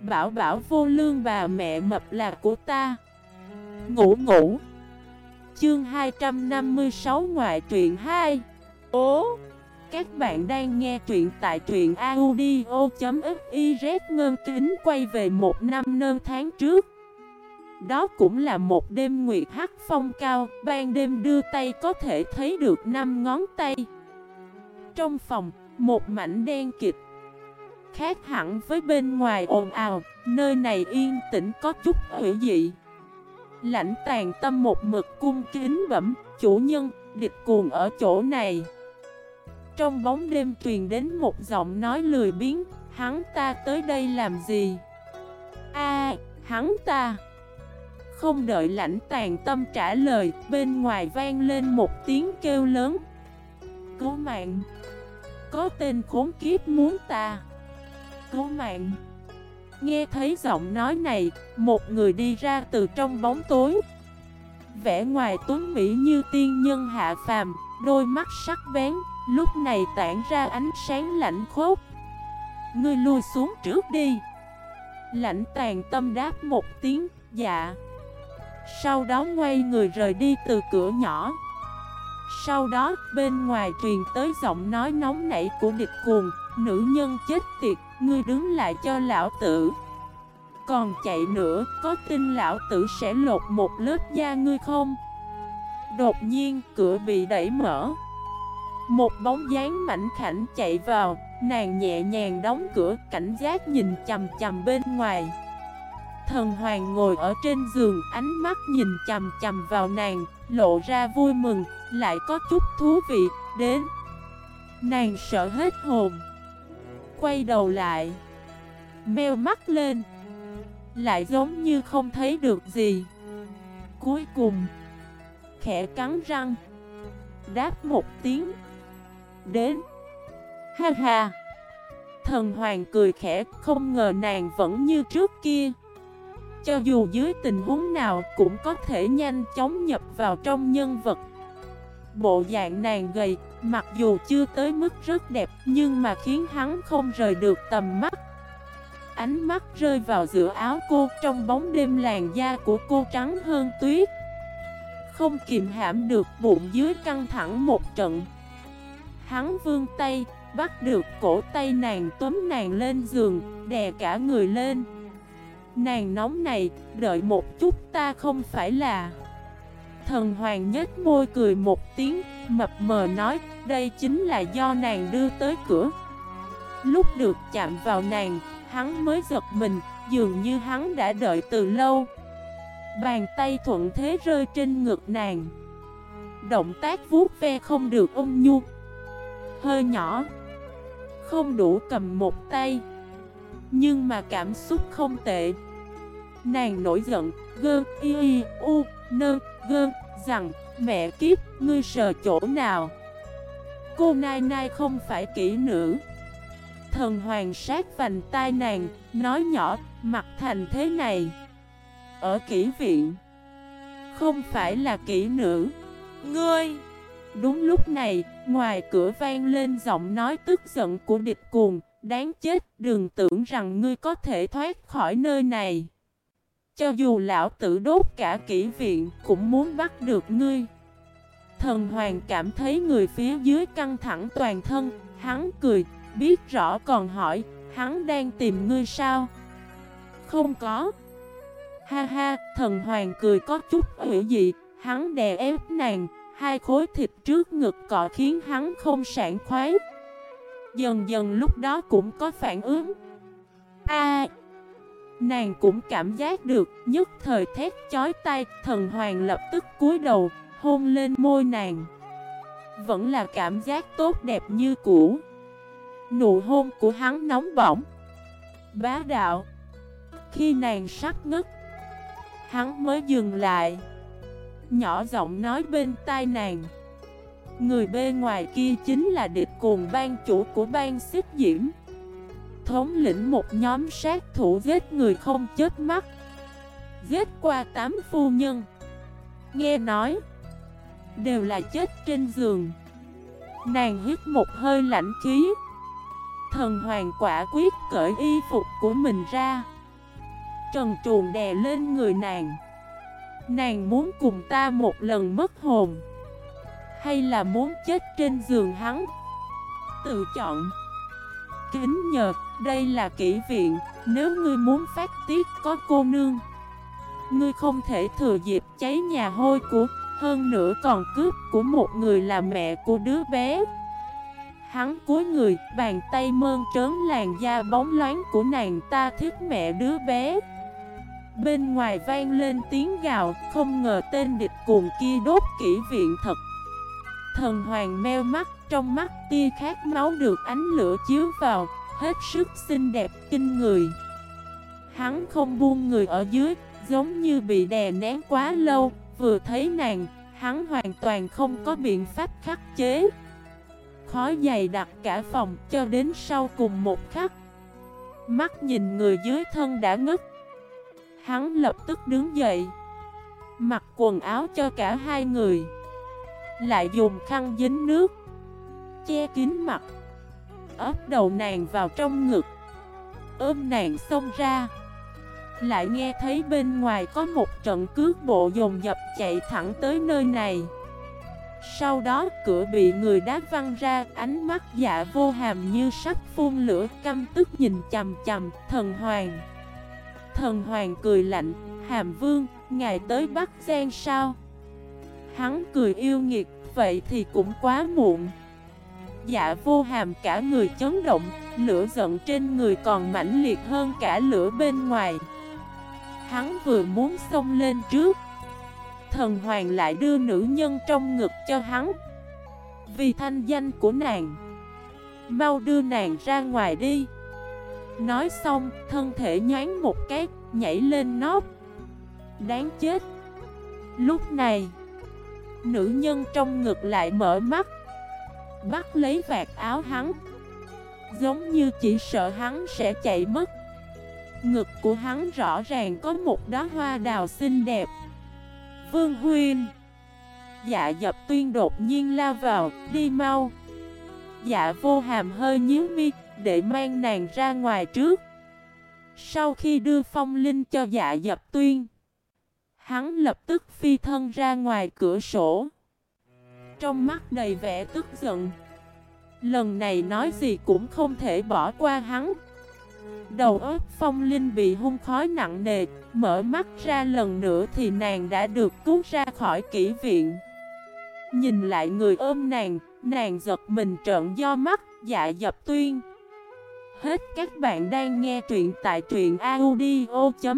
Bảo bảo vô lương bà mẹ mập là của ta. Ngủ ngủ. Chương 256 ngoại truyện 2 Ố Các bạn đang nghe truyện tại truyện audio.xyz Ngân kính quay về một năm nơn tháng trước. Đó cũng là một đêm nguyệt hắc phong cao Ban đêm đưa tay có thể thấy được năm ngón tay. Trong phòng, một mảnh đen kịch. Khác hẳn với bên ngoài ồn ào, nơi này yên tĩnh có chút hữu dị. Lãnh tàn tâm một mực cung kính bẩm, chủ nhân, địch cuồng ở chỗ này. Trong bóng đêm truyền đến một giọng nói lười biếng, hắn ta tới đây làm gì? A, hắn ta. Không đợi lãnh tàn tâm trả lời, bên ngoài vang lên một tiếng kêu lớn. Cứu mạng! Có tên khốn kiếp muốn ta! Cứu mạng. Nghe thấy giọng nói này, một người đi ra từ trong bóng tối. Vẻ ngoài tuấn mỹ như tiên nhân hạ phàm, đôi mắt sắc bén, lúc này tản ra ánh sáng lạnh khốc. Ngươi lui xuống trước đi. Lãnh tàn tâm đáp một tiếng, dạ. Sau đó ngoay người rời đi từ cửa nhỏ. Sau đó, bên ngoài truyền tới giọng nói nóng nảy của địch cuồng Nữ nhân chết tiệt. Ngươi đứng lại cho lão tử. Còn chạy nữa, Có tin lão tử sẽ lột một lớp da ngươi không? Đột nhiên, cửa bị đẩy mở. Một bóng dáng mảnh khảnh chạy vào, Nàng nhẹ nhàng đóng cửa, cảnh giác nhìn chầm chầm bên ngoài. Thần hoàng ngồi ở trên giường, Ánh mắt nhìn chầm chầm vào nàng, Lộ ra vui mừng, Lại có chút thú vị, Đến. Nàng sợ hết hồn quay đầu lại. Meo mắt lên. Lại giống như không thấy được gì. Cuối cùng Khẽ cắn răng. Đáp một tiếng. Đến. Ha ha. Thần hoàng cười khẽ Không ngờ nàng vẫn như trước kia. Cho dù dưới tình huống nào Cũng có thể nhanh chóng nhập vào trong nhân vật. Bộ dạng nàng gầy, mặc dù chưa tới mức rất đẹp Nhưng mà khiến hắn không rời được tầm mắt. Ánh mắt rơi vào giữa áo cô Trong bóng đêm làn da của cô trắng hơn tuyết. Không kìm hãm được bụng dưới căng thẳng một trận. Hắn vươn tay, bắt được cổ tay nàng túm nàng lên giường, đè cả người lên. Nàng nóng này, đợi một chút ta không phải là Thần hoàng nhếch môi cười một tiếng, mập mờ nói, đây chính là do nàng đưa tới cửa. Lúc được chạm vào nàng, hắn mới giật mình, dường như hắn đã đợi từ lâu. Bàn tay thuận thế rơi trên ngực nàng. Động tác vuốt ve không được ôm nhu. Hơi nhỏ. Không đủ cầm một tay. Nhưng mà cảm xúc không tệ. Nàng nổi giận, gơ, y, y, u, nơ, gơ, rằng Mẹ kiếp, ngươi sờ chỗ nào? Cô Nai Nai không phải kỹ nữ. Thần hoàng sát vành tai nàng Nói nhỏ, mặt thành thế này Ở kỹ viện Không phải là kỹ nữ. Ngươi. Đúng lúc này, ngoài cửa vang lên giọng nói tức giận của địch cuồng Đáng chết, đừng tưởng rằng ngươi có thể thoát khỏi nơi này cho dù lão tử đốt cả kỹ viện cũng muốn bắt được ngươi. Thần hoàng cảm thấy người phía dưới căng thẳng toàn thân Hắn cười, biết rõ còn hỏi Hắn đang tìm ngươi sao? Không có. Ha ha, thần hoàng cười có chút hữu dị Hắn đè ép nàng Hai khối thịt trước ngực cọ khiến hắn không sảng khoái. Dần dần lúc đó cũng có phản ứng. A Nàng cũng cảm giác được, nhất thời thét chói tay, thần hoàng lập tức cúi đầu, hôn lên môi nàng. Vẫn là cảm giác tốt đẹp như cũ. Nụ hôn của hắn nóng bỏng, bá đạo. Khi nàng sắp ngất, hắn mới dừng lại. Nhỏ giọng nói bên tai nàng. Người bên ngoài kia chính là địch cùng ban chủ của ban xích diễm thống lĩnh một nhóm sát thủ giết người không chết mắt. Giết qua tám phu nhân. Nghe nói, Đều là chết trên giường. Nàng hít một hơi lạnh khí. Thần hoàng quả quyết cởi y phục của mình ra. Trần truồng đè lên người nàng. Nàng muốn cùng ta một lần mất hồn. Hay là muốn chết trên giường hắn? Tự chọn. Kính nhờ, đây là kỹ viện Nếu ngươi muốn phát tiết có cô nương. Ngươi không thể thừa dịp cháy nhà hôi của Hơn nữa còn cướp của một người là mẹ của đứa bé. Hắn cúi người, bàn tay mơn trớn làn da bóng loáng của nàng ta thích mẹ đứa bé. Bên ngoài vang lên tiếng gào, không ngờ tên địch cuồng kia đốt kỹ viện thật. Thần hoàng meo mắt, trong mắt tia khát máu được ánh lửa chiếu vào, hết sức xinh đẹp kinh người. Hắn không buông người ở dưới, giống như bị đè nén quá lâu, vừa thấy nàng, hắn hoàn toàn không có biện pháp khắc chế. Khói dày đặt cả phòng cho đến sau cùng một khắc. Mắt nhìn người dưới thân đã ngất. Hắn lập tức đứng dậy Mặc quần áo cho cả hai người. Lại dùng khăn dính nước. Che kín mặt. Ấp đầu nàng vào trong ngực. Ôm nàng xông ra. Lại nghe thấy bên ngoài có một trận cước bộ dồn dập chạy thẳng tới nơi này. Sau đó cửa bị người đá văng ra Ánh mắt dạ vô hàm như sắc phun lửa căm tức nhìn chầm chầm thần hoàng. Thần hoàng cười lạnh Hàm vương, ngài tới Bắc Giang sao? Hắn cười yêu nghiệt, vậy thì cũng quá muộn. Dạ vô hàm cả người chấn động Lửa giận trên người còn mãnh liệt hơn cả lửa bên ngoài. Hắn vừa muốn xông lên trước. Thần hoàng lại đưa nữ nhân trong ngực cho hắn. Vì thanh danh của nàng. Mau đưa nàng ra ngoài đi. Nói xong, thân thể nhán một cái, nhảy lên nóc. Đáng chết. Lúc này Nữ nhân trong ngực lại mở mắt. Bắt lấy vạt áo hắn. Giống như chỉ sợ hắn sẽ chạy mất. Ngực của hắn rõ ràng có một đóa hoa đào xinh đẹp. Vương Huyên Dạ dập tuyên đột nhiên lao vào, đi mau. Dạ vô hàm hơi nhíu mi, để mang nàng ra ngoài trước. Sau khi đưa phong linh cho dạ dập tuyên Hắn lập tức phi thân ra ngoài cửa sổ. Trong mắt đầy vẻ tức giận. Lần này nói gì cũng không thể bỏ qua hắn. Đầu óc phong linh bị hung khói nặng nề, Mở mắt ra lần nữa thì nàng đã được cứu ra khỏi kỹ viện. Nhìn lại người ôm nàng Nàng giật mình trợn do mắt Dạ dập tuyên. Hết các bạn đang nghe truyện tại truyện audio.fif